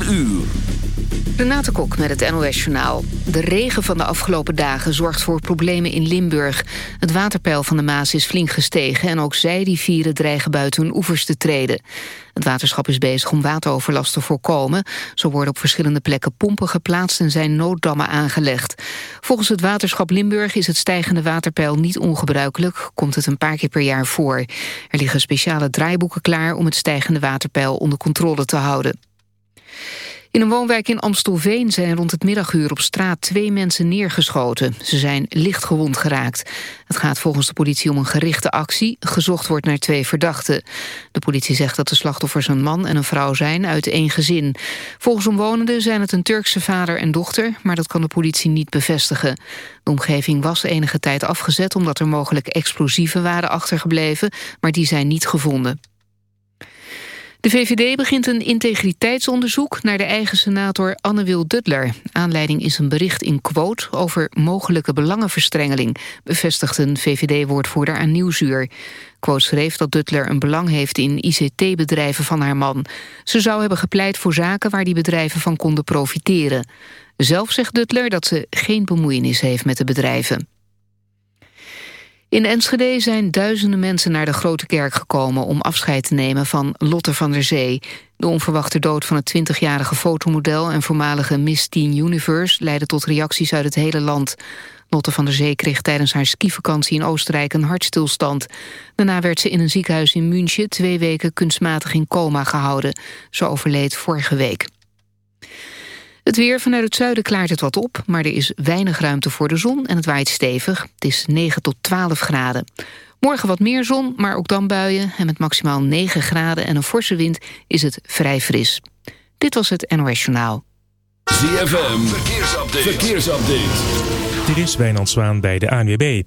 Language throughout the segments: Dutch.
4 uur. Renate Kok met het NOS Journaal. De regen van de afgelopen dagen zorgt voor problemen in Limburg. Het waterpeil van de Maas is flink gestegen... en ook zijrivieren dreigen buiten hun oevers te treden. Het waterschap is bezig om wateroverlast te voorkomen. Zo worden op verschillende plekken pompen geplaatst... en zijn nooddammen aangelegd. Volgens het waterschap Limburg is het stijgende waterpeil niet ongebruikelijk. Komt het een paar keer per jaar voor. Er liggen speciale draaiboeken klaar... om het stijgende waterpeil onder controle te houden. In een woonwijk in Amstelveen zijn rond het middaguur op straat twee mensen neergeschoten. Ze zijn licht gewond geraakt. Het gaat volgens de politie om een gerichte actie. Gezocht wordt naar twee verdachten. De politie zegt dat de slachtoffers een man en een vrouw zijn uit één gezin. Volgens omwonenden zijn het een Turkse vader en dochter, maar dat kan de politie niet bevestigen. De omgeving was enige tijd afgezet omdat er mogelijk explosieven waren achtergebleven, maar die zijn niet gevonden. De VVD begint een integriteitsonderzoek naar de eigen senator Anne-Wil Duttler. Aanleiding is een bericht in Quote over mogelijke belangenverstrengeling, bevestigt een VVD-woordvoerder aan Nieuwsuur. Quote schreef dat Duttler een belang heeft in ICT-bedrijven van haar man. Ze zou hebben gepleit voor zaken waar die bedrijven van konden profiteren. Zelf zegt Duttler dat ze geen bemoeienis heeft met de bedrijven. In Enschede zijn duizenden mensen naar de Grote Kerk gekomen... om afscheid te nemen van Lotte van der Zee. De onverwachte dood van het 20-jarige fotomodel... en voormalige Miss Teen Universe leidde tot reacties uit het hele land. Lotte van der Zee kreeg tijdens haar skivakantie in Oostenrijk een hartstilstand. Daarna werd ze in een ziekenhuis in München... twee weken kunstmatig in coma gehouden. Ze overleed vorige week. Het weer vanuit het zuiden klaart het wat op, maar er is weinig ruimte voor de zon en het waait stevig. Het is 9 tot 12 graden. Morgen wat meer zon, maar ook dan buien. En met maximaal 9 graden en een forse wind is het vrij fris. Dit was het NOS Journaal. ZFM, verkeersupdate. verkeersupdate. Dit is Wijnand Zwaan bij de ANWB.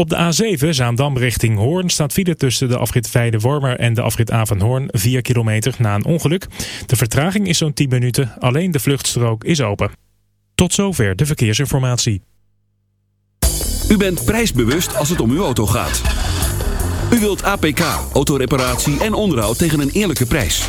Op de A7 Zaandam richting Hoorn staat file tussen de afrit Weide-Wormer en de afrit Avanhoorn 4 kilometer na een ongeluk. De vertraging is zo'n 10 minuten, alleen de vluchtstrook is open. Tot zover de verkeersinformatie. U bent prijsbewust als het om uw auto gaat. U wilt APK, autoreparatie en onderhoud tegen een eerlijke prijs.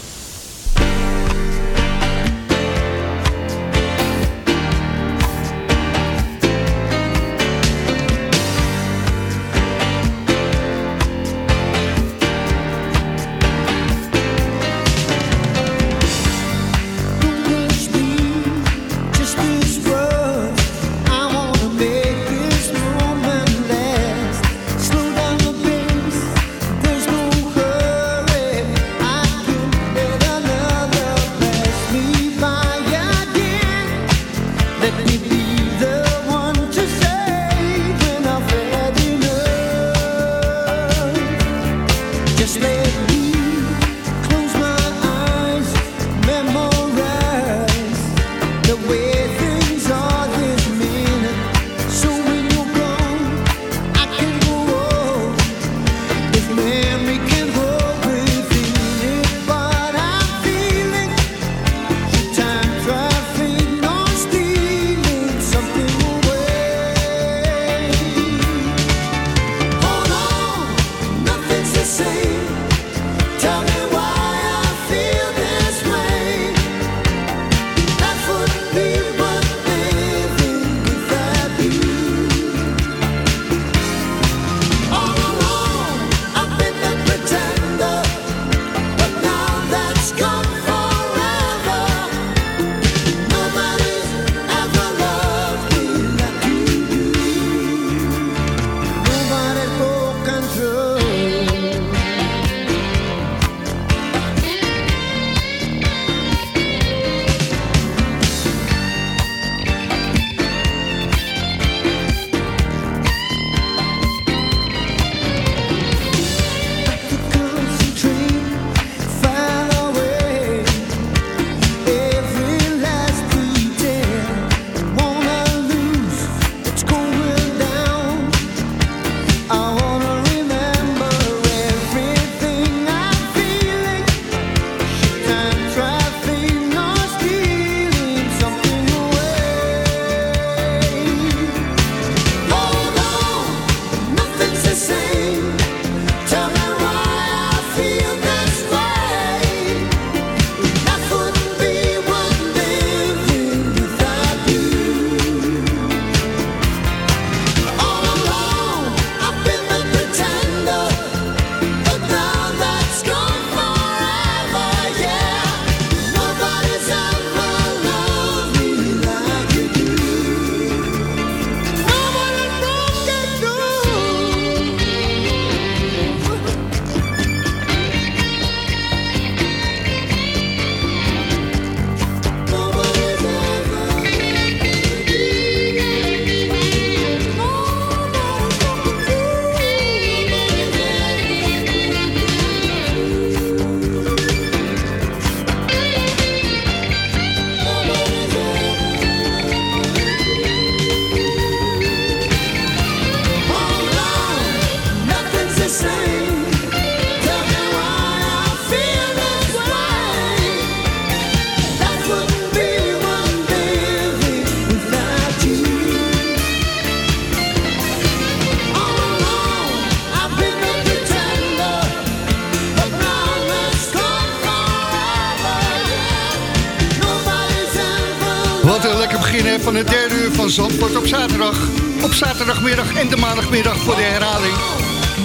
Zaterdagmiddag en de maandagmiddag voor de herhaling.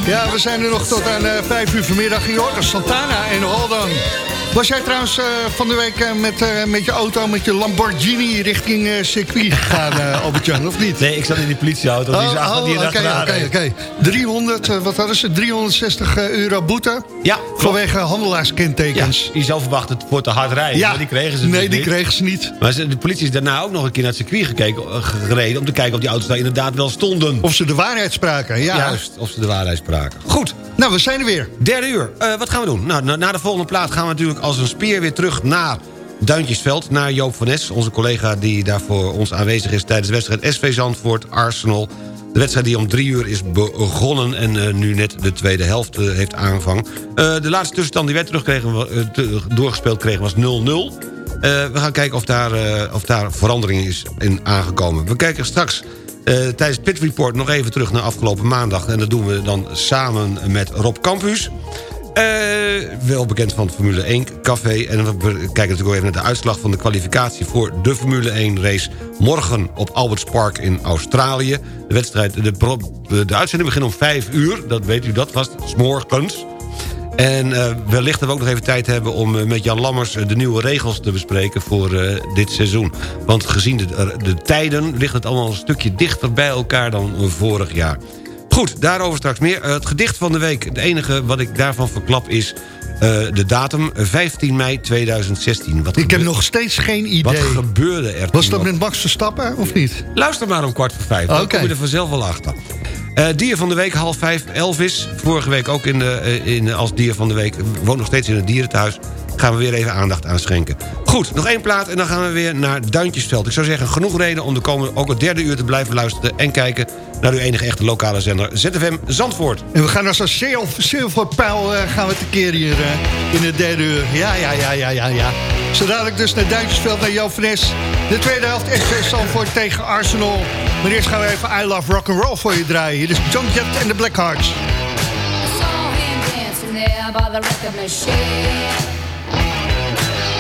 Ja, we zijn er nog tot aan eh 5 uur vanmiddag. Je hoort Santana en Hold On. Was jij trouwens eh, van de week eh, met, met je auto, met je Lamborghini richting circuit gegaan, Albert-Jan, of niet? Nee, ik zat in die politieauto. die is achter die oké, erachteraan oké, reed. oké. 300, eh, wat hadden ze? 360 euro boete? Ja, Vanwege handelaarskentekens. Je zou verwachten voor te hard rijden. Ja. maar die kregen ze Nee, dus die niet. kregen ze niet. Maar de politie is daarna ook nog een keer naar het circuit gekeken, eh, gereden... om te kijken of die auto's daar inderdaad wel stonden. Of ze de waarheid spraken, ja. Juist, of ze de waarheid spraken. Goed, Nou, we zijn er weer. derde uur. Eh, wat gaan we doen? Nou, na, na de volgende plaat gaan we natuurlijk als een speer weer terug naar... Duintjesveld, naar Joop van Nes, onze collega die daar voor ons aanwezig is... tijdens de wedstrijd SV Zandvoort, Arsenal. De wedstrijd die om drie uur is begonnen en eh, nu net de tweede helft eh, heeft aanvang. Eh, de laatste tussenstand die wij terugkregen, doorgespeeld kregen was 0-0. Eh, we gaan kijken of daar, of daar verandering is in aangekomen. We kijken straks tijdens Pit Report nog even terug naar afgelopen maandag. En dat doen we dan samen met Rob Campus. Eh, wel bekend van Formule 1 café. En we kijken natuurlijk ook even naar de uitslag van de kwalificatie... voor de Formule 1 race morgen op Alberts Park in Australië. De, wedstrijd, de, uitzending begint om 5 uur. Dat weet u, dat was 's morgens. En eh, wellicht dat we ook nog even tijd hebben om eh, met Jan Lammers... de nieuwe regels te bespreken voor dit seizoen. Want gezien de, de tijden ligt het allemaal een stukje dichter bij elkaar dan vorig jaar. Goed, daarover straks meer. Eh, het gedicht van de week, het enige wat ik daarvan verklap is... eh, de datum 15 mei 2016. Wat Ik heb nog steeds geen Wat idee. gebeurde er Was dat met Max Verstappen of niet? Luister maar om kwart voor vijf. Dan Oké. kom je er vanzelf wel achter. Eh, dier van de week, half vijf, Elvis. Vorige week ook in de, eh, in, als dier van de week. Woont nog steeds in het dierenthuis. Gaan we weer even aandacht aan schenken. Goed, nog één plaat en dan gaan we weer naar Duintjesveld. Ik zou zeggen, genoeg reden om de komende, ook het derde uur te blijven luisteren... en kijken naar uw enige echte lokale zender ZFM Zandvoort. En we gaan als een zilver, zilverpijl eh, gaan we tekeer hier eh, in het derde uur. Ja, ja, ja, ja, ja, ja. Zo dadelijk dus naar Duintjesveld, naar van Nes. De tweede helft SV Zandvoort tegen Arsenal. Maar eerst gaan we even I Love Rock'n'Roll voor je draaien. Hier is John Jett en de Blackhearts. I saw him dancing there by the record machine.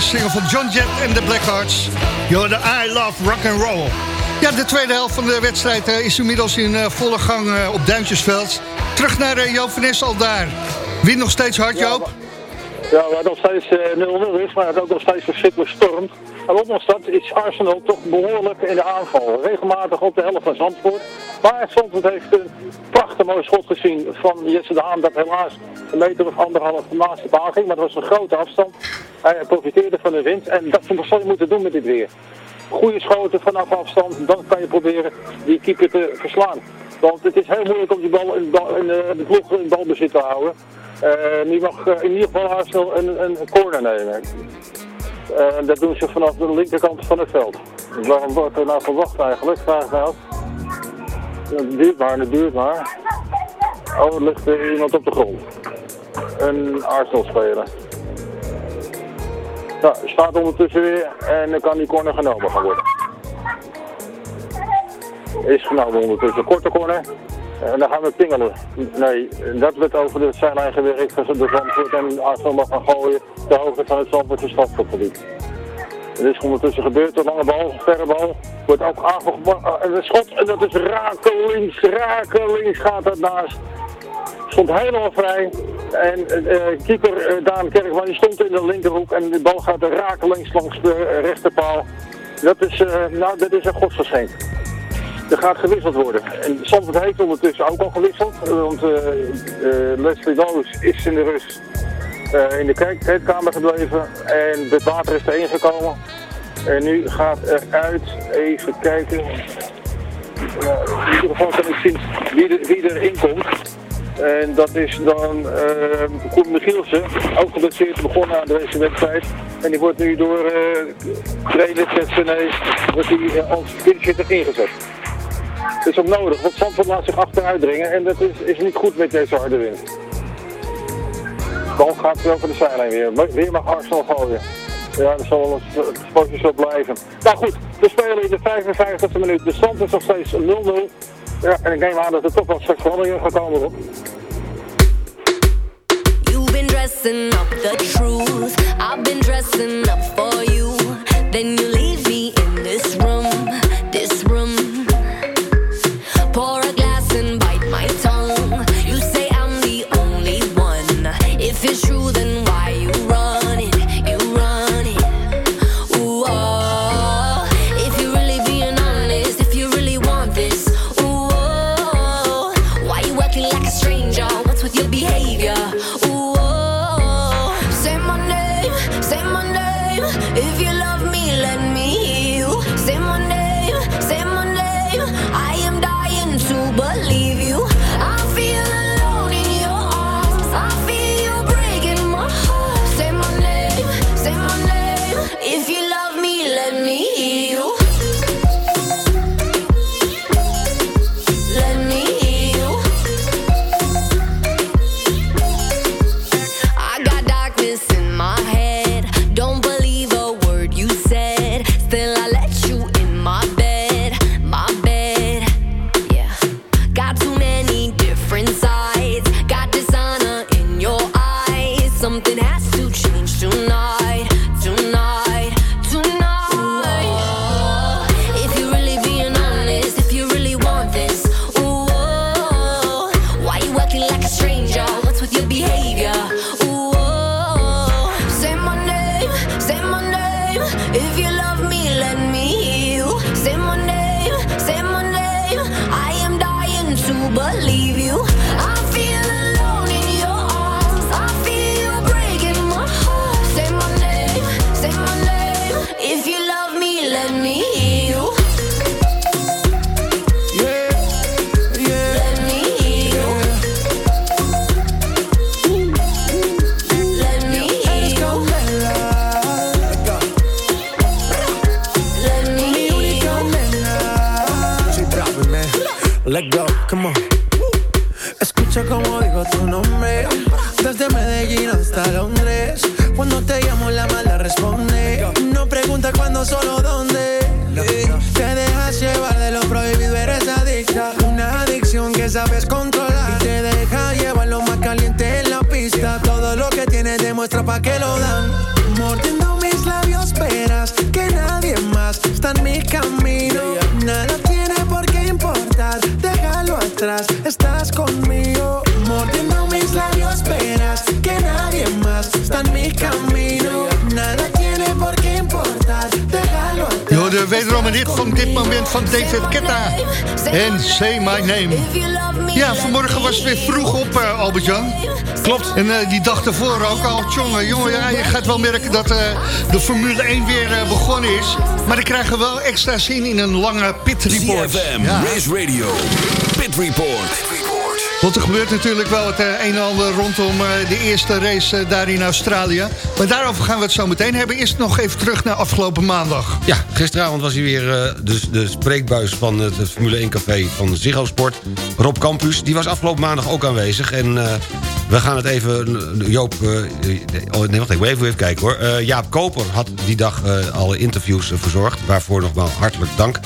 deze single van John Jett en de Blackhearts. Yo, de I Love Rock and Roll. Ja, de tweede helft van de wedstrijd eh, is inmiddels in eh, volle gang eh, op Duintjesveld. Terug naar Joop van al daar. Wint nog steeds hard, Joop? Ja, waar nog steeds eh, 0-0 is, maar het ook nog steeds verschrikkelijk stormt. En ondanks dat is Arsenal toch behoorlijk in de aanval. Regelmatig op de helft van Zandvoort. Maar Zandvoort heeft een prachtig mooi schot gezien van Jesse de Haan. Dat helaas een meter of anderhalf naast de baan ging. Maar dat was een grote afstand. Hij profiteerde van de wind. En dat zal je moeten doen met dit weer. Goede schoten vanaf afstand. Dan kan je proberen die keeper te verslaan. Want het is heel moeilijk om die bal in, eh, de ploeg in balbezit te houden. Eh, die mag eh, in ieder geval Arsenal een, een corner nemen. Dat doen ze vanaf de linkerkant van het veld. Dus waarom wordt er nou verwacht eigenlijk? Vraag af. Het maar, het duurt maar. Oh, er ligt iemand op de grond. Een Arsenal-speler. Nou, staat ondertussen weer en dan kan die corner genomen gaan worden. Is genomen ondertussen. Korte corner. En dan gaan we pingelen. Nee, dat werd over de zijlijn gewerkt tussen de Zandvoort en Arsenal gaan gooien ter hoogte van het Zandvoortse strafschopgebied. Er is ondertussen gebeurd, een lange bal, verre bal, wordt ook aangepakt. En een schot, en dat is rakelings, rakelings gaat dat. Stond helemaal vrij. En eh, keeper eh, Daan Kerkman die stond in de linkerhoek en de bal gaat er rakelings langs de eh, rechterpaal. Dat is, eh, nou, dat is een godsgeschenk. Er gaat gewisseld worden. En Zandvoort heeft ondertussen ook al gewisseld. Want eh, eh, Leslie Loos is in de rust eh, in de kijk- kleedkamer gebleven. En het water is erin gekomen. En nu gaat er uit, even kijken. Nou, in ieder geval kan ik wie, er- wie erin komt. En dat is dan uh, Koen Michielsen, ook geblesseerd begonnen aan deze wedstrijd. En die wordt nu door uh, trainer die, als pinchitter ingezet. Dat is ook nodig, want Zandvoort laat zich achteruit dringen en dat is, is niet goed met deze harde wind. Bal gaat over de zijlijn weer. Weer mag Arsenal gooien. Ja, dat zal wel het spotje zo blijven. Nou goed, we spelen in de 55e minuut. De stand is nog steeds 0-0. Ja, en ik neem aan dat er toch wel straks veranderingen gaan komen op. You've been dressing up the truth. I've been dressing up for you. Then you leave En Say My Name. Ja, vanmorgen was het weer vroeg op, eh, Albert-Jan. Klopt. En eh, die dag ervoor ook al. Jongen, jongen, ja, je gaat wel merken dat eh, de Formule 1 weer eh, begonnen is. Maar dan krijgen we wel extra zin in een lange pit report. CFM, Ja. Race Radio, Pit Report. Want er gebeurt natuurlijk wel het eh, een en ander rondom eh, de eerste race eh, daar in Australië. Maar daarover gaan we het zo meteen hebben. Eerst nog even terug naar afgelopen maandag. Ja, gisteravond was hij weer de, de spreekbuis van het Formule 1 café van Ziggo Sport. Rob Campus, die was afgelopen maandag ook aanwezig. En we gaan het even, Joop... oh, nee, wacht, ik moet even, even kijken hoor. Jaap Koper had die dag alle interviews verzorgd. Waarvoor nogmaals hartelijk dank.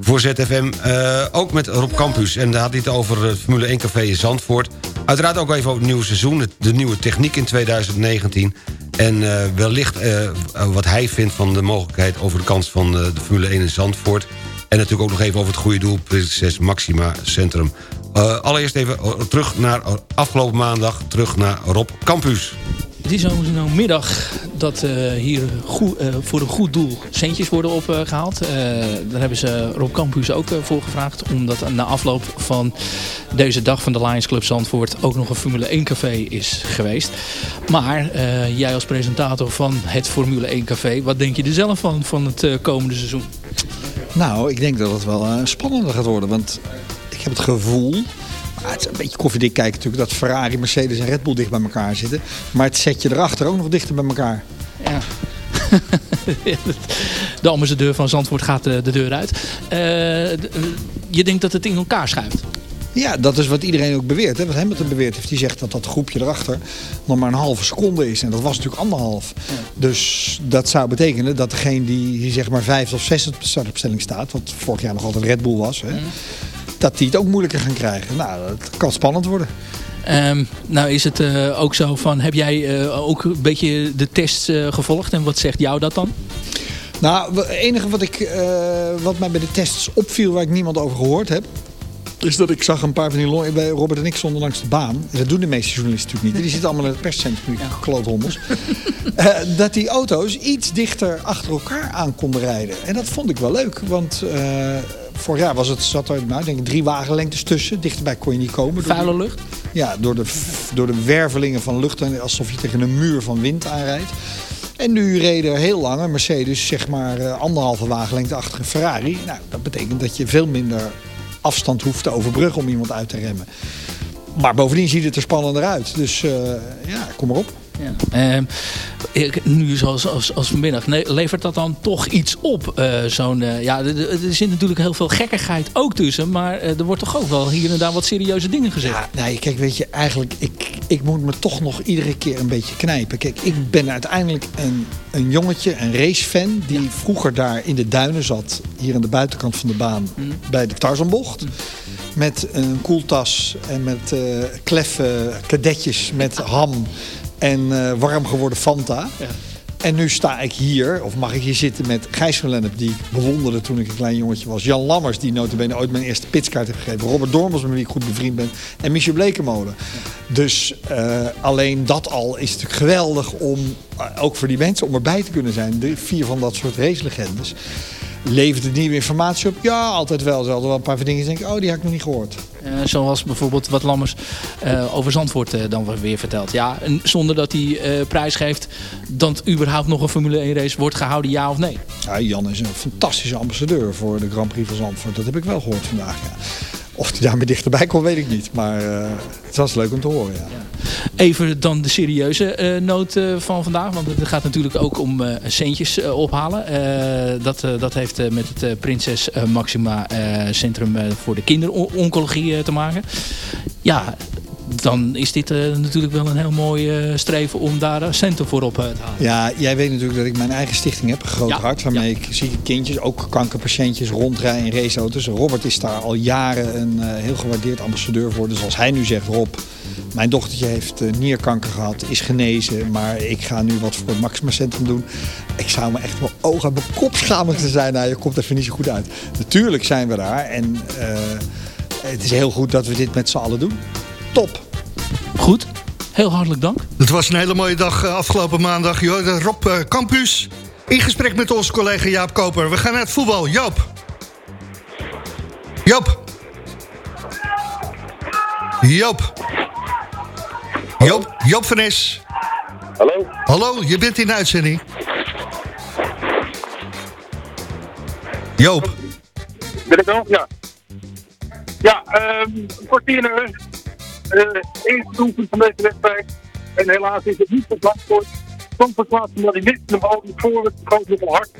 Voor ZFM, eh, ook met Rob Campus. En daar had hij het over het Formule 1 Café in Zandvoort. Uiteraard ook even over het nieuwe seizoen, de nieuwe techniek in 2019. En eh, wellicht eh, wat hij vindt van de mogelijkheid over de kans van eh, de Formule 1 in Zandvoort. En natuurlijk ook nog even over het goede doel, Prinses Maxima Centrum. Eh, allereerst even eh, terug naar eh, afgelopen maandag, terug naar Rob Campus. Het is zo'n middag dat eh, hier goed, eh, voor een goed doel centjes worden opgehaald. Eh daar hebben ze Rob Campus ook voor gevraagd. Omdat na afloop van deze dag van de Lions Club Zandvoort ook nog een Formule 1 café is geweest. Maar jij als presentator van het Formule 1 café, wat denk je er zelf van, van het komende seizoen? Nou, ik denk dat het wel spannender gaat worden. Want ik heb het gevoel... Het is een beetje koffiedik kijken natuurlijk... dat Ferrari, Mercedes en Red Bull dicht bij elkaar zitten. Maar het setje erachter ook nog dichter bij elkaar. Ja. de ambassadeur van Zandvoort gaat eh, de deur uit. Eh, eh, je denkt dat het in elkaar schuift? Ja, dat is wat iedereen ook beweert. Hè? Wat Hamilton beweert heeft. Die zegt dat dat groepje erachter nog maar een halve seconde is. En dat was natuurlijk anderhalf. Dus dat zou betekenen dat degene die, die zeg maar vijfde of zesde op de startopstelling staat... wat vorig jaar nog altijd Red Bull was... Hè? Dat die het ook moeilijker gaan krijgen. Nou, dat kan spannend worden. Ehm, nou is het eh, ook zo van, heb jij eh, ook een beetje de tests eh, gevolgd en wat zegt jou dat dan? Nou, het enige wat, ik, wat mij bij de tests opviel waar ik niemand over gehoord heb... is dat ik zag een paar van die... bij Robert en ik stonden langs de baan. Dat doen de meeste journalisten natuurlijk niet. Die zitten allemaal in het perscentrum, die kloothommels. Eh, dat die auto's iets dichter achter elkaar aan konden rijden. En dat vond ik wel leuk, want... Vorig jaar was het, zat er nou, denk ik, drie wagenlengtes tussen. Dichterbij kon je niet komen. Door Vuile die- lucht? Ja, door de, door de wervelingen van lucht. en Alsof je tegen een muur van wind aanrijdt. En nu reden er heel lang een Mercedes zeg maar eh, anderhalve wagenlengte achter een Ferrari. Nou, dat betekent dat je veel minder afstand hoeft te overbruggen om iemand uit te remmen. Maar bovendien ziet het er spannender uit. Dus eh, ja, kom maar op. Ja. Ehm, nu zoals als, als vanmiddag, nee, levert dat dan toch iets op? eh, zo'n, eh, ja, er, zit natuurlijk heel veel gekkigheid ook tussen. Maar eh, er wordt toch ook wel hier en daar wat serieuze dingen gezegd. Ja, nee, kijk, weet je, eigenlijk, ik, ik moet me toch nog iedere keer een beetje knijpen. Kijk, ik ben uiteindelijk een, een jongetje, een racefan, die vroeger daar in de duinen zat, hier aan de buitenkant van de baan, bij de Tarzanbocht. Met een koeltas en met eh kleffe kadetjes met ham en eh, warm geworden Fanta. En nu sta ik hier, of mag ik hier zitten met Gijs van Lennep, die ik bewonderde toen ik een klein jongetje was. Jan Lammers, die notabene ooit mijn eerste pitskaart heeft gegeven. Robert Dormels, met wie ik goed bevriend ben. En Michel Blekemolen. Dus eh, alleen dat al is natuurlijk geweldig om, eh, ook voor die mensen, om erbij te kunnen zijn. De vier van dat soort racelegendes. Levert het nieuwe informatie op? Ja, altijd wel. Ze hadden wel een paar dingen die denk ik, oh, die had ik nog niet gehoord. Eh, zoals bijvoorbeeld wat Lammers eh, over Zandvoort eh, dan weer vertelt. Ja, zonder dat hij prijs geeft dat überhaupt nog een Formule 1 race wordt gehouden, ja of nee. Ja, Jan is een fantastische ambassadeur voor de Grand Prix van Zandvoort. Dat heb ik wel gehoord vandaag. Ja. Of hij daarmee dichterbij komt, weet ik niet. Maar eh, het was leuk om te horen, ja. Even dan de serieuze eh, noot eh, van vandaag. Want het gaat natuurlijk ook om centjes ophalen. Dat, dat heeft met het Prinses Maxima Centrum voor de kinderoncologie te maken. Ja, dan is dit eh, natuurlijk wel een heel mooi eh, streven om daar eh, centen voor op te halen. Ja, jij weet natuurlijk dat ik mijn eigen stichting heb, Groot Ja, Hart. Waarmee ik zieke kindjes, ook kankerpatiëntjes, rondrijden in raceauto's. Robert is daar al jaren een heel gewaardeerd ambassadeur voor. Dus als hij nu zegt, Rob, mijn dochtertje heeft nierkanker gehad, is genezen. Maar ik ga nu wat voor het Maxima Centrum doen. Ik zou me echt wel ogen aan mijn kop schamen te zijn. Nou, je komt even niet zo goed uit. Natuurlijk zijn we daar. En het is heel goed dat we dit met z'n allen doen. Top. Goed, heel hartelijk dank. Het was een hele mooie dag eh, afgelopen maandag. Hoorde Rob eh, Campus. In gesprek met onze collega Jaap Koper. We gaan naar het voetbal. Joop. Joop. Joop. Joop, Joop van Es. Hallo? Hallo, je bent in de uitzending. Joop. Ben ik al? Ja. Ja, ehm een kwartier naar rust. Eh, eerste doelpunt van deze wedstrijd. En helaas is het niet van Zandvoort. Zandvoort plaatst omdat hij mist de bal niet voor het groot met hard.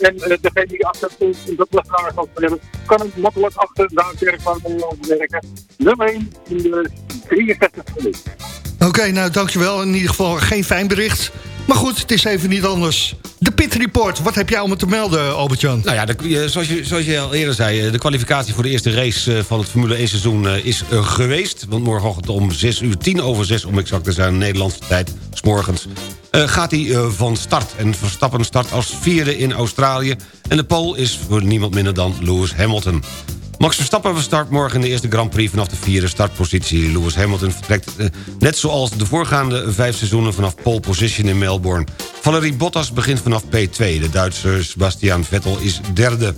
En eh, degene die achter stond, dat was daar van hebben, kan hem makkelijk achter de werk van de werken. Nummer 1 in de 63 minuut. Oké, nou dankjewel. In ieder geval geen fijn bericht. Maar goed, het is even niet anders. De Pit Report, wat heb jij om te melden, Albert-Jan? Nou ja, eh, zoals, je, zoals je al eerder zei... eh, de kwalificatie voor de eerste race eh, van het Formule 1 seizoen is geweest. Want morgenochtend om 6 uur, 10 over 6 om exact te zijn... Nederlandse tijd, s morgens, gaat hij van start. En Verstappen start als vierde in Australië. En de pole is voor niemand minder dan Lewis Hamilton. Max Verstappen start morgen in de eerste Grand Prix vanaf de vierde startpositie. Lewis Hamilton vertrekt eh, net zoals de voorgaande vijf seizoenen vanaf pole position in Melbourne. Valerie Bottas begint vanaf P2. De Duitser Sebastian Vettel is derde.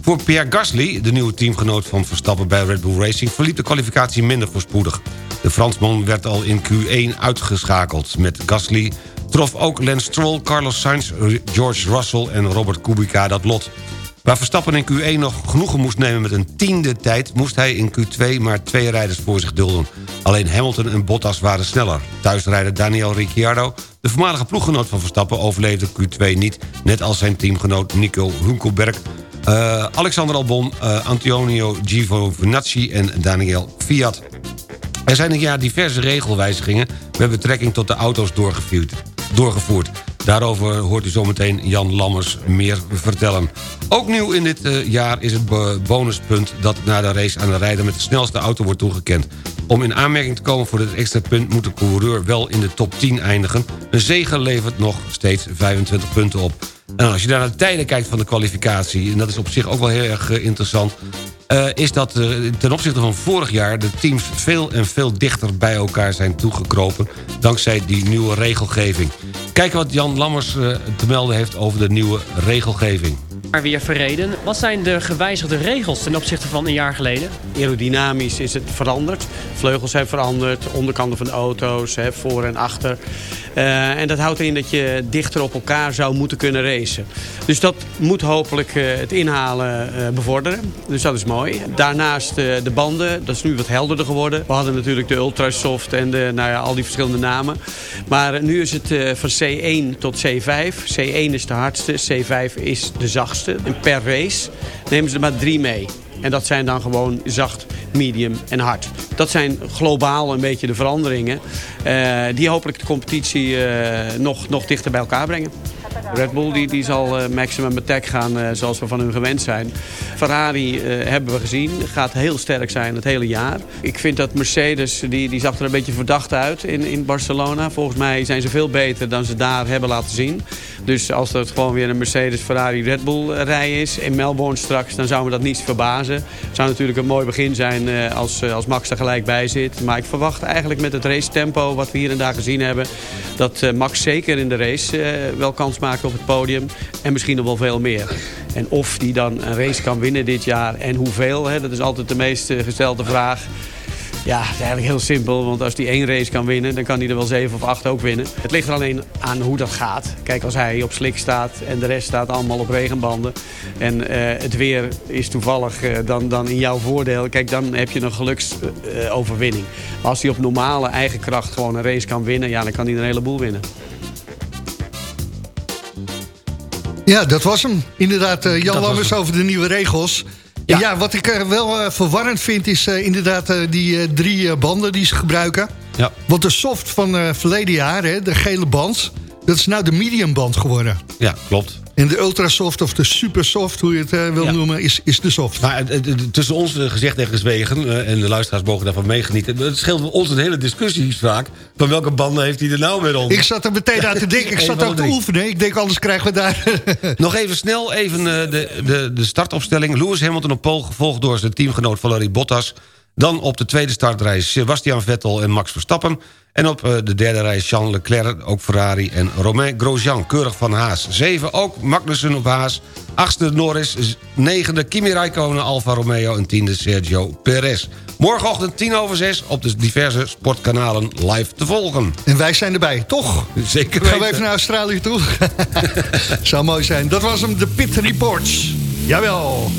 Voor Pierre Gasly, de nieuwe teamgenoot van Verstappen bij Red Bull Racing... verliep de kwalificatie minder voorspoedig. De Fransman werd al in Q1 uitgeschakeld. Met Gasly trof ook Lance Stroll, Carlos Sainz, George Russell en Robert Kubica dat lot. Waar Verstappen in Q1 nog genoegen moest nemen met een tiende tijd... moest hij in Q2 maar twee rijders voor zich dulden. Alleen Hamilton en Bottas waren sneller. Thuisrijder Daniel Ricciardo, de voormalige ploeggenoot van Verstappen... overleefde Q2 niet, net als zijn teamgenoot Nico Hulkenberg... eh, Alexander Albon, eh, Antonio Giovinazzi en Daniel Fiat. Er zijn dit jaar diverse regelwijzigingen... met betrekking tot de auto's doorgevoerd. Doorgevoerd. Daarover hoort u zometeen Jan Lammers meer vertellen. Ook nieuw in dit eh, jaar is het bo- bonuspunt... dat na de race aan de rijder met de snelste auto wordt toegekend. Om in aanmerking te komen voor dit extra punt... moet de coureur wel in de top 10 eindigen. Een zege levert nog steeds 25 punten op. En als je naar de tijden kijkt van de kwalificatie... en dat is op zich ook wel heel erg eh, interessant... eh, is dat eh, ten opzichte van vorig jaar... de teams veel en veel dichter bij elkaar zijn toegekropen... dankzij die nieuwe regelgeving. Kijken wat Jan Lammers eh, te melden heeft over de nieuwe regelgeving. Maar weer verreden. Wat zijn de gewijzigde regels ten opzichte van een jaar geleden? Aerodynamisch is het veranderd. Vleugels zijn veranderd, onderkanten van de auto's, hè, voor en achter. Eh, en dat houdt in dat je dichter op elkaar zou moeten kunnen racen. Dus dat moet hopelijk eh, het inhalen eh, bevorderen. Dus dat is mooi. Daarnaast de banden, dat is nu wat helderder geworden. We hadden natuurlijk de Ultrasoft en de, nou ja, al die verschillende namen. Maar nu is het van C1 tot C5. C1 is de hardste, C5 is de zachtste. En per race nemen ze er maar drie mee. En dat zijn dan gewoon zacht, medium en hard. Dat zijn globaal een beetje de veranderingen. eh, die hopelijk de competitie eh, nog, nog dichter bij elkaar brengen. Red Bull die, die zal eh, maximum attack gaan eh, zoals we van hun gewend zijn. Ferrari eh, hebben we gezien. Gaat heel sterk zijn het hele jaar. Ik vind dat Mercedes, die, die zag er een beetje verdacht uit in, in Barcelona. Volgens mij zijn ze veel beter dan ze daar hebben laten zien. Dus als het gewoon weer een Mercedes, Ferrari, Red Bull rij is in Melbourne straks, dan zou me dat niet verbazen. Het zou natuurlijk een mooi begin zijn als, als Max er gelijk bij zit. Maar ik verwacht eigenlijk met het race tempo wat we hier en daar gezien hebben, dat Max zeker in de race wel kans maakt op het podium. En misschien nog wel veel meer. En of die dan een race kan winnen dit jaar en hoeveel, hè, dat is altijd de meest eh, gestelde vraag. Ja, het is eigenlijk heel simpel. Want als hij één race kan winnen, dan kan hij er wel zeven of acht ook winnen. Het ligt er alleen aan hoe dat gaat. Kijk, als hij op slik staat en de rest staat allemaal op regenbanden. En eh, het weer is toevallig eh, dan, dan in jouw voordeel. Kijk, dan heb je een geluksoverwinning. maar als hij op normale eigen kracht gewoon een race kan winnen, ja, dan kan hij een heleboel winnen. Ja, dat was hem. Inderdaad, eh, Jan Lammers over de nieuwe regels. Ja, ja wat ik eh, wel eh, verwarrend vind is inderdaad die drie banden die ze gebruiken. Ja. Want de soft van verleden jaar, hè, de gele band, dat is nou de medium band geworden. Ja, klopt. En de ultrasoft of de supersoft, hoe je het eh, wil noemen, is, is de soft. Maar het- het- tussen ons eh, gezegd en gezwegen, eh, en de luisteraars mogen daarvan meegenieten... het scheelt ons een hele discussie vaak. Van welke banden heeft hij er nou weer onder? Ik zat er meteen aan te denken. Ik zat ook te oefenen. Ik denk, anders krijgen we daar... Nog even snel even, eh, de, de, de startopstelling. Lewis Hamilton op pole, gevolgd door zijn teamgenoot Valerie Bottas. Dan op de tweede startrij Sebastian Vettel en Max Verstappen. En op eh, de derde rij Charles Leclerc, ook Ferrari en Romain Grosjean. Keurig van Haas. Zeven ook Magnussen op Haas. Achtste Norris. Negende Kimi Räikkönen, Alfa Romeo. En tiende Sergio Perez. Morgenochtend 10 over 6 op de diverse sportkanalen live te volgen. En wij zijn erbij, toch? Zeker Gaan we weten. even naar Australië toe? Zou mooi zijn. Dat was hem, de Pit Reports. Jawel.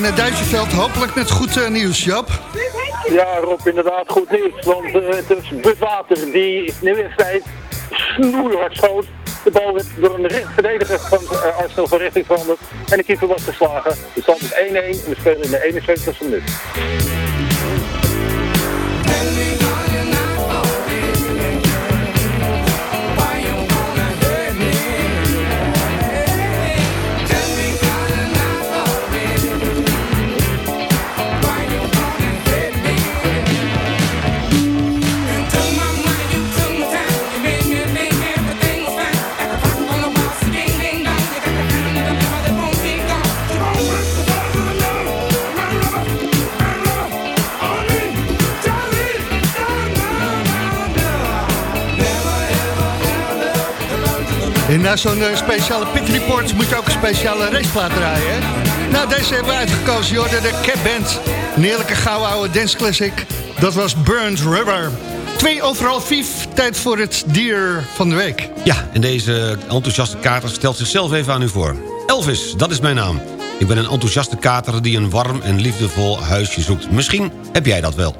Naar Duitsersveld, hopelijk met goed eh, nieuws, Jap. Ja, Rob, inderdaad goed nieuws. Want eh, het is Butwater die in de wedstrijd snoeihard schoot. De bal werd door een verdediger van eh, Arsenal van richting veranderd. En de keeper was geslagen. De stand is 1-1 en we spelen in de 71ste minuut. Na zo'n eh, speciale pit report moet je ook een speciale raceplaat draaien? Nou, deze hebben we uitgekozen, joh, de Cap Band. Een heerlijke gouden oude dance classic. Dat was Burnt Rubber. Twee overal vijf, tijd voor het dier van de week. Ja, en deze enthousiaste kater stelt zichzelf even aan u voor. Elvis, dat is mijn naam. Ik ben een enthousiaste kater die een warm en liefdevol huisje zoekt. Misschien heb jij dat wel.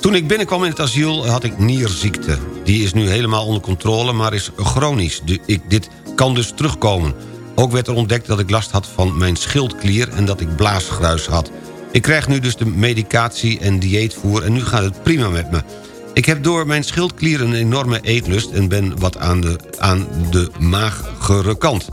Toen ik binnenkwam in het asiel had ik nierziekte. Die is nu helemaal onder controle, maar is chronisch. Ik, dit kan dus terugkomen. Ook werd er ontdekt dat ik last had van mijn schildklier... en dat ik blaasgruis had. Ik krijg nu dus de medicatie en dieetvoer... en nu gaat het prima met me. Ik heb door mijn schildklier een enorme eetlust... en ben wat aan de, aan de magere kant.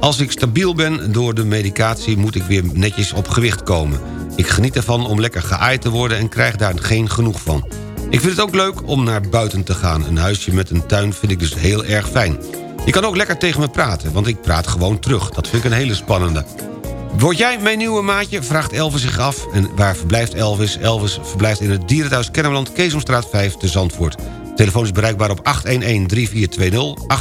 Als ik stabiel ben door de medicatie moet ik weer netjes op gewicht komen. Ik geniet ervan om lekker geaaid te worden en krijg daar geen genoeg van. Ik vind het ook leuk om naar buiten te gaan. Een huisje met een tuin vind ik dus heel erg fijn. Je kan ook lekker tegen me praten, want ik praat gewoon terug. Dat vind ik een hele spannende. Word jij mijn nieuwe maatje? Vraagt Elvis zich af. En waar verblijft Elvis? Elvis verblijft in het dierenthuis Kennemerland, Keesomstraat 5 te Zandvoort. Telefoon is bereikbaar op 811-3420,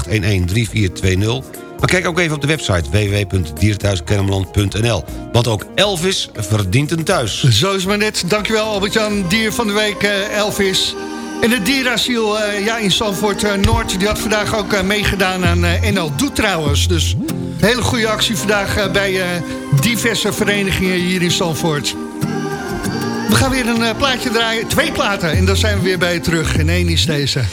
811-3420. Maar kijk ook even op de website www.dierenthuiskennemerland.nl. Want ook Elvis verdient een thuis. Zo is maar net. Dankjewel Albert-Jan, dier van de week eh, Elvis. En het dierasiel eh, ja, in Zandvoort eh, Noord... die had vandaag ook meegedaan aan NL Doet trouwens. Dus een hele goede actie vandaag bij diverse verenigingen hier in Zandvoort. We gaan weer een plaatje draaien. Twee platen en dan zijn we weer bij je terug. En één is deze.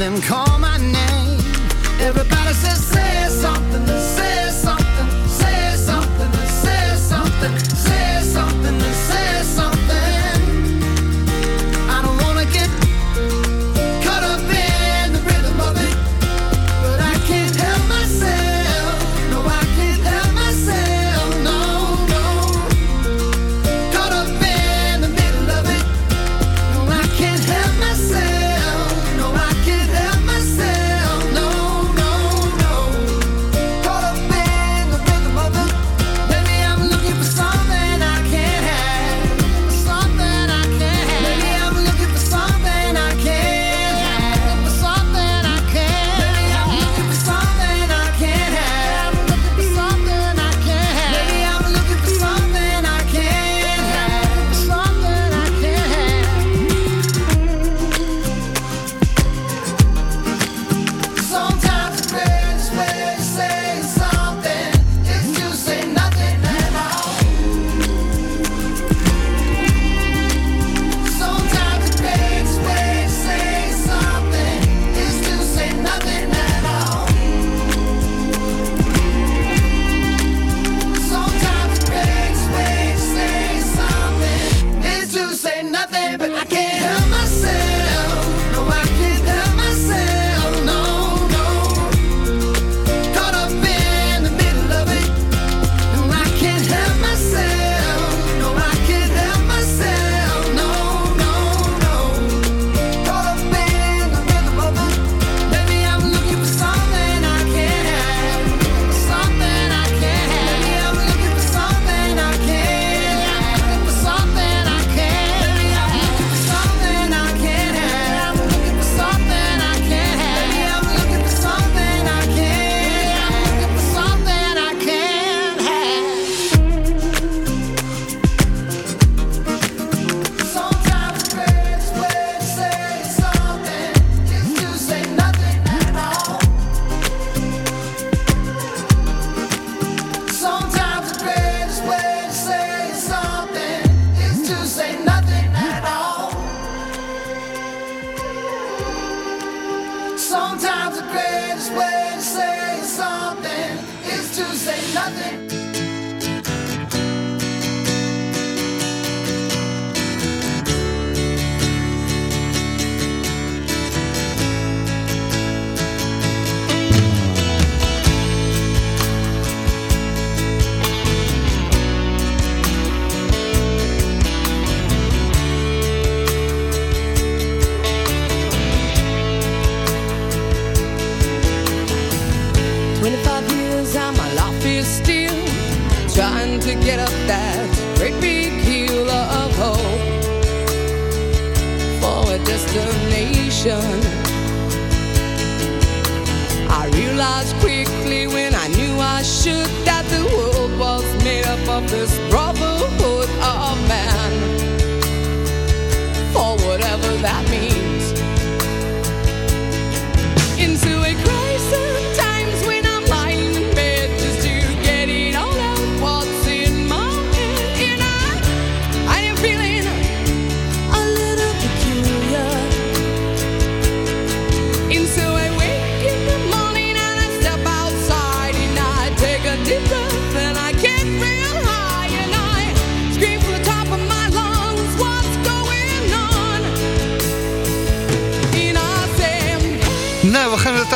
Them call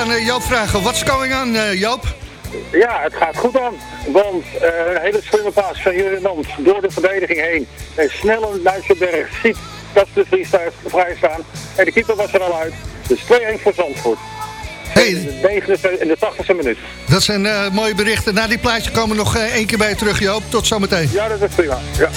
gaan eh, Joop vragen. What's going on, eh, Joop? Ja, het gaat goed aan. Want eh, een hele slimme paas van Jurgenant door de verdediging heen. En snel een Duitserberg ziet dat ze de vrij staan. En de keeper was er al uit. Dus 2-1 voor Zandvoort. Hey. In de, 89 in de 80ste minuut. Dat zijn mooie berichten. Na die plaatje komen we nog één keer bij je terug, Joop. Tot zometeen. Ja, dat is prima. Ja.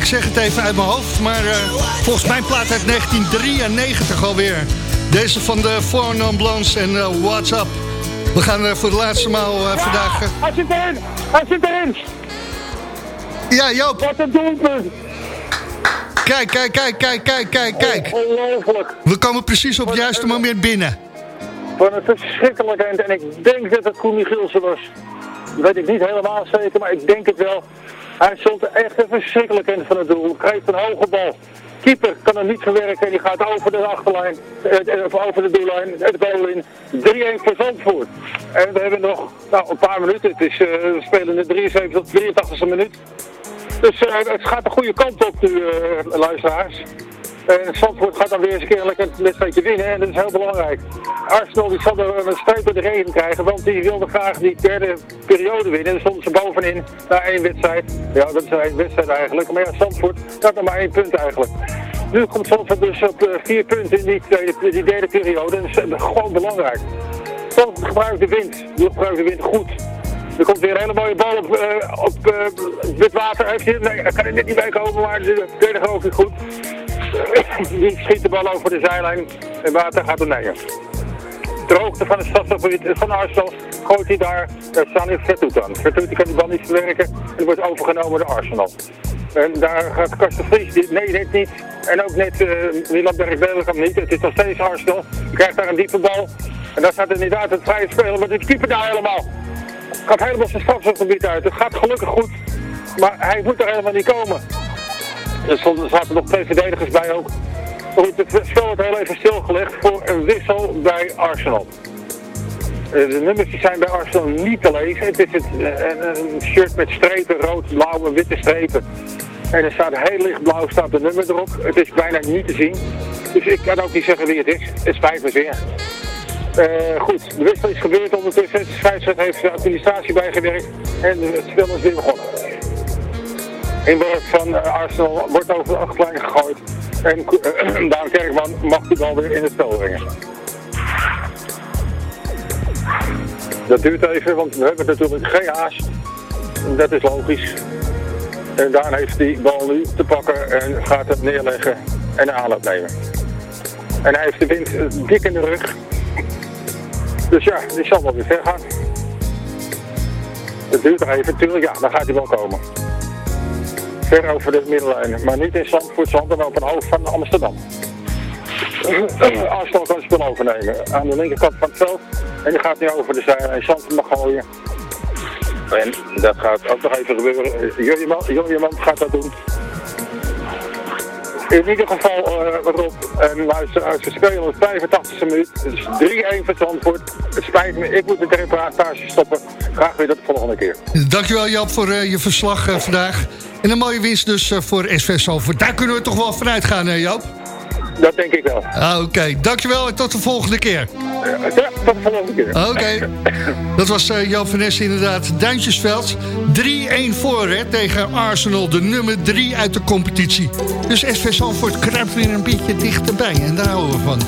Ik zeg het even uit mijn hoofd, maar eh, volgens mijn plaat uit 1993 alweer. Deze van de Four Non Blondes en eh, What's Up. We gaan eh, voor de laatste maal vandaag... eh, Hij zit erin! Hij zit erin! Ja, Joop. Wat een doelpunt! Kijk, kijk, kijk, kijk, kijk, kijk, kijk. Ongelooflijk. We komen precies op het juiste moment binnen. Van een verschrikkelijk eind. En ik denk dat het Koen Michielsen was. Dat weet ik niet helemaal zeker, maar ik denk het wel. Hij stond echt verschrikkelijk eind van het doel. Geeft een hoge bal. Keeper kan hem niet verwerken en die gaat over de achterlijn, eh, eh, over de doellijn, het goal in. 3-1 voor Zandvoort. En we hebben nog nou, een paar minuten. Het is, eh, we spelen de 73 tot 83e minuut. Dus het gaat de goede kant op nu, luisteraars. En Zandvoort gaat dan weer eens een keer een lekker wedstrijdje winnen en dat is heel belangrijk. Arsenal die zal er een streep door de regen krijgen, want die wilde graag die derde periode winnen. En dan stonden ze bovenin na één wedstrijd. Ja, dat is één wedstrijd eigenlijk. Maar ja, Zandvoort had nog maar één punt eigenlijk. Nu komt Zandvoort dus op eh, vier punten in die, derde periode. En dat is gewoon belangrijk. Zandvoort gebruikt de wind. Die gebruikt de wind goed. Er komt weer een hele mooie bal op, eh, op eh, water. Nee, hij kan er net niet bij komen, maar de verdediger ook niet goed. Die schiet de bal over de zijlijn en water gaat neer. Ter hoogte van het stadsgebied van Arsenal gooit hij daar, in Vertoet aan. Vertoet kan die bal niet verwerken en wordt overgenomen door Arsenal. En daar gaat Karsten Vries, nee net niet. En ook net uh, Milan niet. Het is nog steeds Arsenal. Die krijgt daar een diepe bal. En daar staat inderdaad het vrije spelen, maar dit keeper daar helemaal. Gaat helemaal zijn strafgebied uit. Het gaat gelukkig goed, maar hij moet er helemaal niet komen. Er zaten nog twee verdedigers bij ook. Het spel wordt heel even stilgelegd voor een wissel bij Arsenal. Eh, De nummers zijn bij Arsenal niet te lezen. Het is het, eh, een, shirt met strepen, rood, blauw en witte strepen. En er staat heel lichtblauw staat de nummer erop. Het is bijna niet te zien. Dus ik kan ook niet zeggen wie het is. Het spijt me zeer. Eh, goed, de wissel is gebeurd ondertussen. De heeft de administratie bijgewerkt. En het spel is weer begonnen. Inworp van eh, Arsenal wordt over de achterlijn gegooid. En uh, Daan Kerkman mag die bal weer in het spel brengen. Dat duurt even, want we hebben natuurlijk geen haast. Dat is logisch. En Daan heeft die bal nu te pakken en gaat het neerleggen en een aanloop nemen. En hij heeft de wind eh, dik in de rug. Dus ja, die zal wel weer ver gaan. Het duurt nog even, tuurlijk, ja, dan gaat hij wel komen. Ver over de middellijn, maar niet in Zandvoort, Zand, maar op een hoofd van Amsterdam. Arsenal kan het spel overnemen aan de linkerkant van het veld. En die gaat nu over de zijlijn Zand mag gooien. En dat gaat ook nog even gebeuren. Jurjeman, Jurjeman gaat dat doen. In ieder geval, eh Rob en luisteraars, we spelen op 85e minuut. Is 3-1 voor Zandvoort. Het spijt me, ik moet de reportage stoppen. Graag weer tot de volgende keer. Dankjewel Jap voor eh, je verslag eh, vandaag. En een mooie winst dus voor SV Zalvoort. Daar kunnen we toch wel vanuit gaan, hè Joop? Dat denk ik wel. Ah, Oké, dankjewel en tot de volgende keer. Ja, tot de volgende keer. Oké, dat was eh, Joop van Ness inderdaad. Duintjesveld, 3-1 voor hè, tegen Arsenal, de nummer 3 uit de competitie. Dus SV Zalvoort kruipt weer een beetje dichterbij en daar houden we van.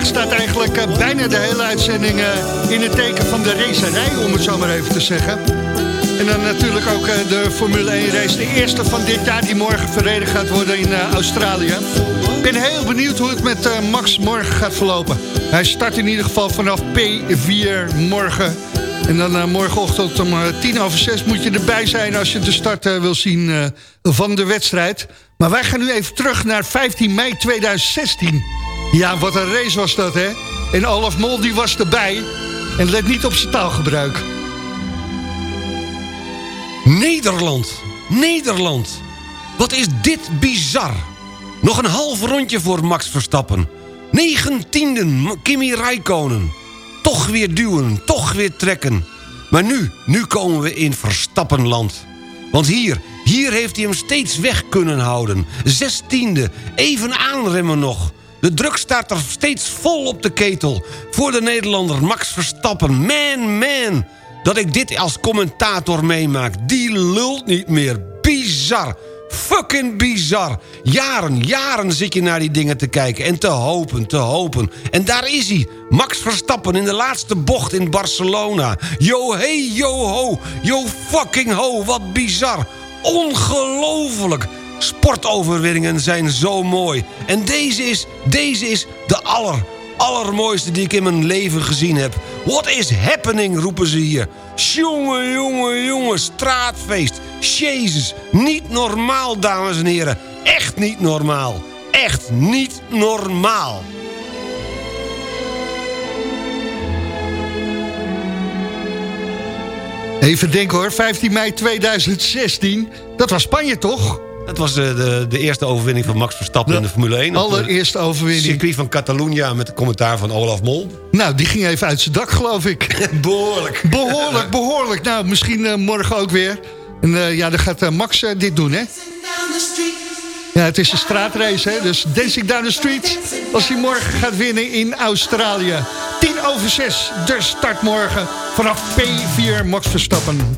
Vandaag staat eigenlijk eh, bijna de hele uitzending eh, in het teken van de racerij, om het zo maar even te zeggen. En dan natuurlijk ook eh, de Formule 1 race, de eerste van dit jaar die morgen verreden gaat worden in Australië. Ik ben heel benieuwd hoe het met Max morgen gaat verlopen. Hij start in ieder geval vanaf P4 morgen. En dan morgenochtend om tien over zes moet je erbij zijn als je de start wil zien van de wedstrijd. Maar wij gaan nu even terug naar 15 mei 2016. Ja, wat een race was dat, hè? En Olaf Mol die was erbij. En let niet op zijn taalgebruik. Nederland. Nederland. Wat is dit bizar. Nog een half rondje voor Max Verstappen. Negentiende Kimi Räikkönen. Toch weer duwen, toch weer trekken. Maar nu, nu komen we in Verstappenland. Want hier, hier heeft hij hem steeds weg kunnen houden. Zestiende, even aanremmen nog. De druk staat er steeds vol op de ketel. Voor de Nederlander Max Verstappen. Man, man. Dat ik dit als commentator meemaak. Die lult niet meer. Bizar. Fucking bizar. Jaren, jaren zit je naar die dingen te kijken. En te hopen, te hopen. En daar is hij. Max Verstappen in de laatste bocht in Barcelona. Yo, hey, yo, ho. Yo, fucking ho. Wat bizar. Ongelooflijk. Sportoverwinningen zijn zo mooi. En deze is, deze is de aller, allermooiste die ik in mijn leven gezien heb. What is happening, roepen ze hier. Jongen, jongen, jongen, straatfeest. Jezus, niet normaal, dames en heren. Echt niet normaal. Echt niet normaal. Even denken hoor, 15 mei 2016. Dat was Spanje toch? Dat was de, de, de eerste overwinning van Max Verstappen in de Formule 1. op de Allereerste overwinning. circuit van Catalunya met de commentaar van Olaf Mol. Nou, die ging even uit zijn dak, geloof ik. behoorlijk. Behoorlijk, behoorlijk. Nou, misschien eh, morgen ook weer. En eh, ja, dan gaat eh, Max dit doen, hè? Ja, het is een straatrace, hè? Dus Dancing Down the Street. Als hij morgen gaat winnen in Australië. 10 over 6, de start morgen. Vanaf P4 Max Verstappen.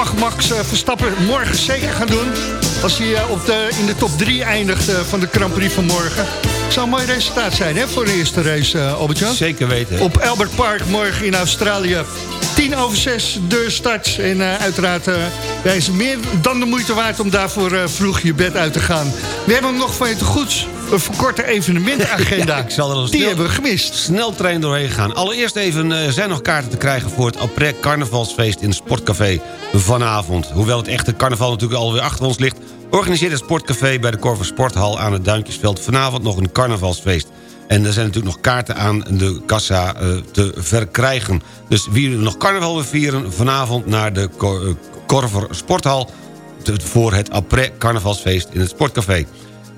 Mag Max eh, Verstappen morgen zeker gaan doen. Als hij eh, op de, in de top 3 eindigt eh, van de Grand Prix van morgen. Zou een mooi resultaat zijn hè, voor de eerste race, Albert-Jan? Zeker weten. Op Albert Park morgen in Australië. 10 over 6 de start. En uiteraard ja, is het meer dan de moeite waard om daarvoor vroeg je bed uit te gaan. We hebben hem nog van je te goed. Een verkorte evenementagenda. Ja, ik zal er Die snel- hebben we gemist. Snel trein doorheen gegaan. Allereerst even, er zijn nog kaarten te krijgen voor het après carnavalsfeest in het Sportcafé vanavond. Hoewel het echte carnaval natuurlijk alweer achter ons ligt... organiseert het Sportcafé bij de Korver Sporthal aan het Duinkjesveld vanavond nog een carnavalsfeest. En er zijn natuurlijk nog kaarten aan de kassa eh, te verkrijgen. Dus wie nog carnaval wil vieren, vanavond naar de Ko- eh, Korver Sporthal... voor het après carnavalsfeest in het Sportcafé.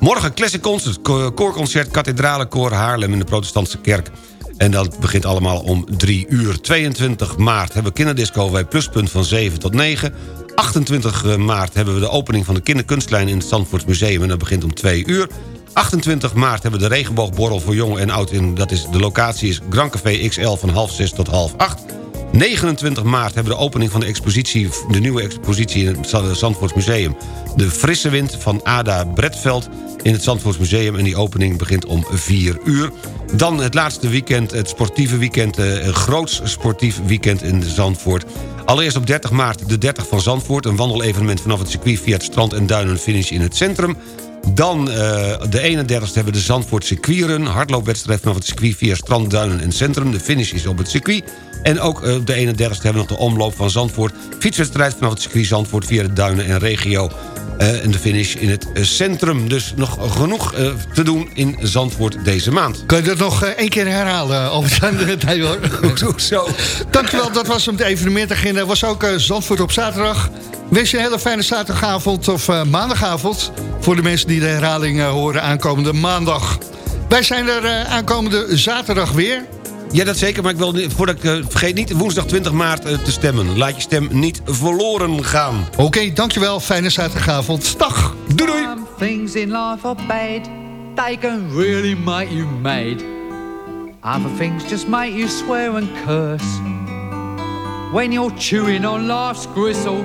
Morgen Classic Concert, ko- koorconcert Kathedralenkoor Haarlem in de Protestantse Kerk. En dat begint allemaal om 3 uur. 22 maart hebben we kinderdisco bij Pluspunt van 7 tot 9. 28 maart hebben we de opening van de kinderkunstlijn in het Zandvoorts Museum... en dat begint om 2 uur. 28 maart hebben we de regenboogborrel voor jong en oud... in dat is, de locatie is Grand Café XL van half 6 tot half 8. 29 maart hebben we de opening van de expositie... de nieuwe expositie in het Za- Zandvoorts Museum. De frisse wind van Ada Bretveld in het Zandvoorts Museum... en die opening begint om 4 uur. Dan het laatste weekend, het sportieve weekend... eh, een groots sportief weekend in Zandvoort. Allereerst op 30 maart de 30 van Zandvoort... een wandelevenement vanaf het circuit via het strand en duinen finish in het centrum... Dan eh, de 31ste hebben we de Zandvoort circuitrun. Hardloopwedstrijd vanaf het circuit via Strand, Duinen en Centrum. De finish is op het circuit. En ook eh, de 31ste hebben we nog de omloop van Zandvoort. Fietswedstrijd vanaf het circuit Zandvoort via de Duinen en regio. Eh, en de finish in het centrum. Dus nog genoeg te doen in Zandvoort deze maand. Kan je dat nog één keer herhalen, Albert-Jan? Nee hoor. Zo. Dankjewel, dat was hem de evenementagenda. was ook Zandvoort op zaterdag. Wens je een hele fijne zaterdagavond of eh, maandagavond... voor de mensen die de herhaling eh, horen aankomende maandag. Wij zijn er eh, aankomende zaterdag weer. Ja, dat zeker, maar ik wil niet- voordat ik eh, vergeet niet... woensdag 20 maart te stemmen. Laat je stem niet verloren gaan. Oké, dankjewel. Fijne zaterdagavond. Dag. Doei doei. Some things in life are bad. They can really make you mad. Other things just make you swear and curse. When you're chewing on life's gristle,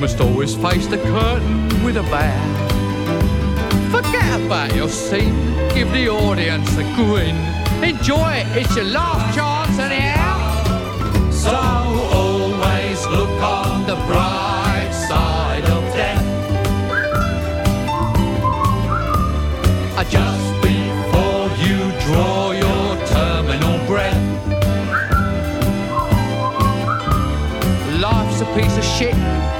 must always face the curtain with a bow. Forget about your scene, give the audience a grin. Enjoy it, it's your last chance anyhow. So always look on the bright side of death. Uh, Just before you draw your terminal breath. Life's a piece of shit